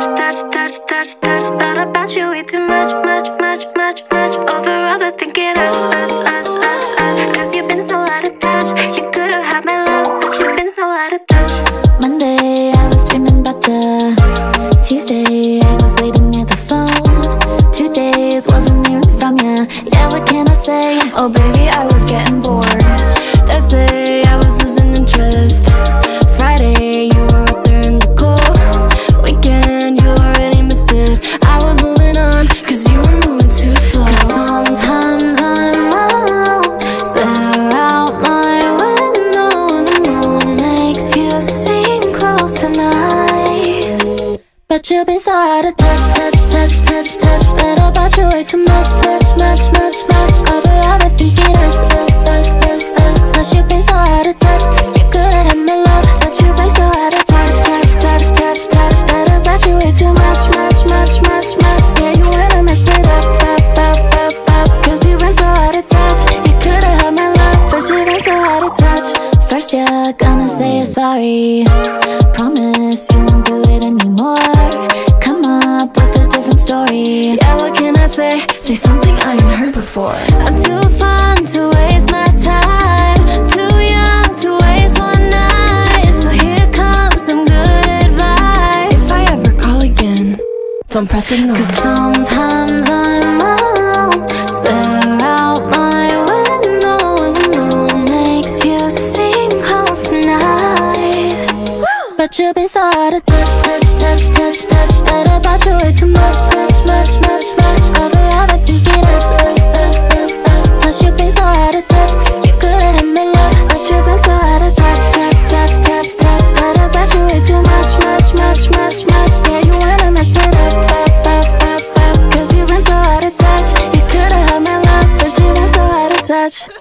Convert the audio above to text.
touch, touch, touch, touch, touch. Thought about you way too much, much, much, much, much. Over overthinking us, us, us, us, us. Cause you've been so out of touch. You could've had my love, but you've been so out of touch. Monday, I was dreaming about you. Tuesday, I was waiting at the phone. Two days, wasn't hearing from you. Yeah, what can I say? Oh, baby, I was getting bored. But you've been so out of touch, touch, touch, touch, touch. Thought about you way too much, much, much, much, much. Over overthinking us, us, us, us, us. Cause you've been so out of touch. You could've had my love, but you've been so out of touch, touch, touch, touch, touch. Thought about you way too much, much, much, much, much. Yeah, you wanna mess it up, up, up, up, up. Cause you've been so out of touch. You could've had my love, but you've been so out of touch. First, you're gonna say you're sorry. Promise story. Yeah, what can I say? Say something I ain't heard before. I'm too fun to waste my time. Too young to waste one night. So here comes some good advice. If I ever call again, don't press ignore. Cause sometimes I'm alone. Stare out my window. and The moon makes you seem close tonight. But you've been so out of touch, touch, touch, touch, touch. You way too much, much, much, much, much. Yeah, you wanna mess it up, up, up, up, up. Cause you've been so out of touch. You could've had my love, but you've so out of touch.